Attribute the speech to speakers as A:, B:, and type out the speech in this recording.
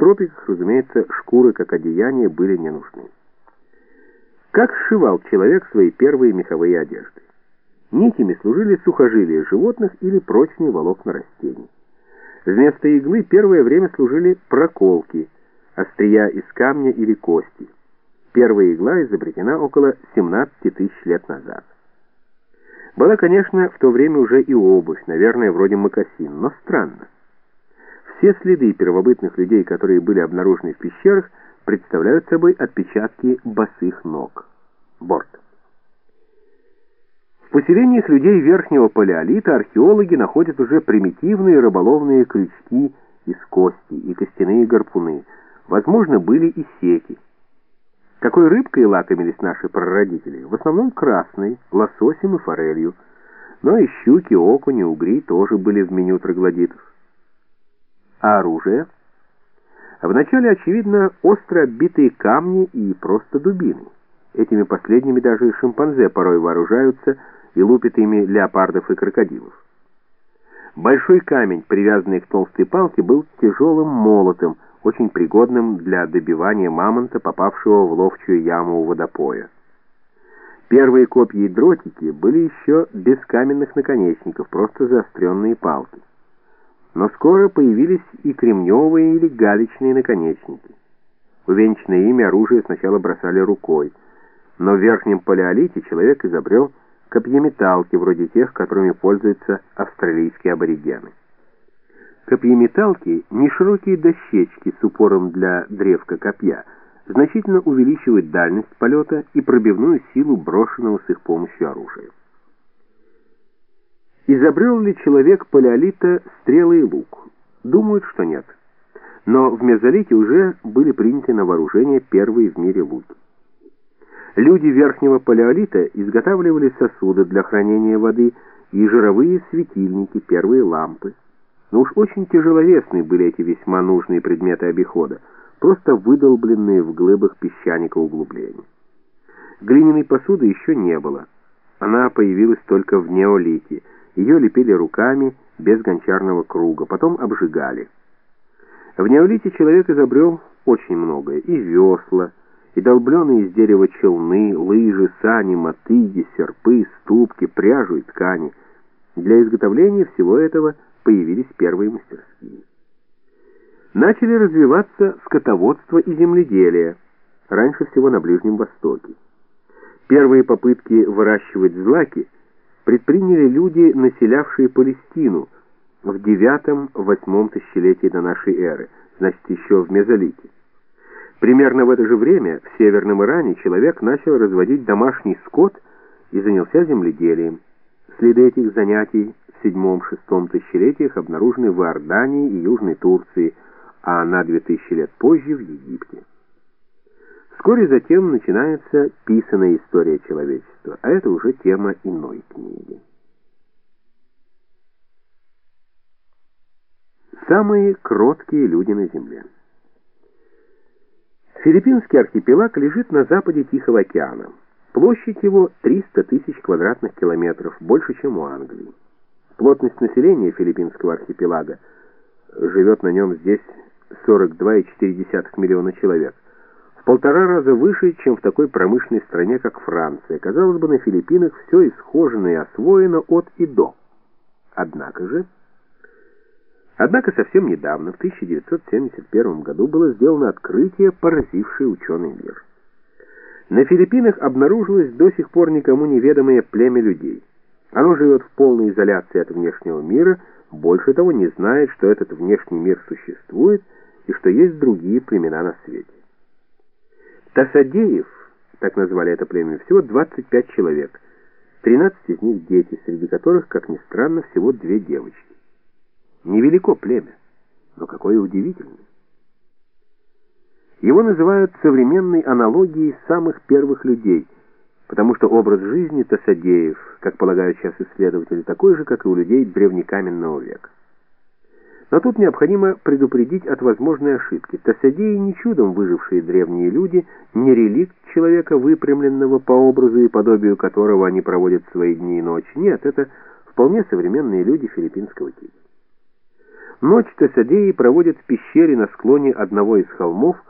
A: тропиках, разумеется, шкуры как одеяние были не нужны. Как сшивал человек свои первые меховые одежды? Нитями служили сухожилия животных или прочные волокна растений. Вместо иглы первое время служили проколки, острия из камня или кости. Первая игла изобретена около 17 тысяч лет назад. Была, конечно, в то время уже и обувь, наверное, вроде мокасин, но странно. Все следы первобытных людей, которые были обнаружены в пещерах, представляют собой отпечатки босых ног. Борт. В поселениях людей верхнего палеолита археологи находят уже примитивные рыболовные крючки из кости и костяные гарпуны. Возможно, были и сети. Какой рыбкой лакомились наши прародители? В основном красной, лососем и форелью. Но и щуки, окуни, угри тоже были в меню троглодитов. А оружие? Вначале, очевидно, остро оббитые камни и просто дубины. Этими последними даже шимпанзе порой вооружаются, и лупит ими леопардов и крокодилов. Большой камень, привязанный к толстой палке, был тяжелым молотом, очень пригодным для добивания мамонта, попавшего в ловчую яму у водопоя. Первые копья и дротики были еще без каменных наконечников, просто заостренные палки. Но скоро появились и кремневые или галечные наконечники. Увенчанное ими оружие сначала бросали рукой, но в верхнем палеолите человек изобрел копьеметалки, вроде тех, которыми пользуются австралийские аборигены. Копьеметалки — не широкие дощечки с упором для древка копья, значительно увеличивают дальность полета и пробивную силу брошенного с их помощью оружия. Изобрел ли человек палеолита стрелы и лук? Думают, что нет. Но в мезолите уже были приняты на вооружение первые в мире луки. Люди верхнего палеолита изготавливали сосуды для хранения воды и жировые светильники, первые лампы. Но уж очень тяжеловесные были эти весьма нужные предметы обихода, просто выдолбленные в глыбах песчаника углубления. Глиняной посуды еще не было. Она появилась только в неолите. Ее лепили руками, без гончарного круга, потом обжигали. В неолите человек изобрел очень многое. И весла, и долбленные из дерева челны, лыжи, сани, мотыги, серпы, ступки, пряжу и ткани. Для изготовления всего этого появились первые мастерские. Начали развиваться скотоводство и земледелие, раньше всего на Ближнем Востоке. Первые попытки выращивать злаки предприняли люди, населявшие Палестину в IX-VIII тысячелетии до нашей эры, значит, еще в Мезолите. Примерно в это же время в Северном Иране человек начал разводить домашний скот и занялся земледелием. Следы этих занятий в VII-VI тысячелетиях обнаружены в Иордании и Южной Турции, а на 2000 лет позже в Египте. Вскоре затем начинается писанная история человечества, а это уже тема иной книги. Самые кроткие люди на Земле. Филиппинский архипелаг лежит на западе Тихого океана. Площадь его 300 тысяч квадратных километров, больше, чем у Англии. Плотность населения филиппинского архипелага живет на нем здесь 42,4 миллиона человек. В полтора раза выше, чем в такой промышленной стране, как Франция. Казалось бы, на Филиппинах все исхожено и освоено от и до. Однако же... Однако совсем недавно, в 1971 году, было сделано открытие, поразившее ученый мир. На Филиппинах обнаружилось до сих пор никому неведомое племя людей. Оно живет в полной изоляции от внешнего мира, больше того не знает, что этот внешний мир существует и что есть другие племена на свете. Тасадеев, так назвали это племя, всего 25 человек, 13 из них дети, среди которых, как ни странно, всего две девочки. Невелико племя, но какое удивительное. Его называют современной аналогией самых первых людей, потому что образ жизни Тасадеев, как полагают сейчас исследователи, такой же, как и у людей древнекаменного века. Но тут необходимо предупредить от возможной ошибки. Тасадеи не чудом выжившие древние люди, не реликт человека, выпрямленного по образу и подобию которого они проводят свои дни и ночи. Нет, это вполне современные люди филиппинского типа. Ночь тессадеи проводят в пещере на склоне одного из холмов,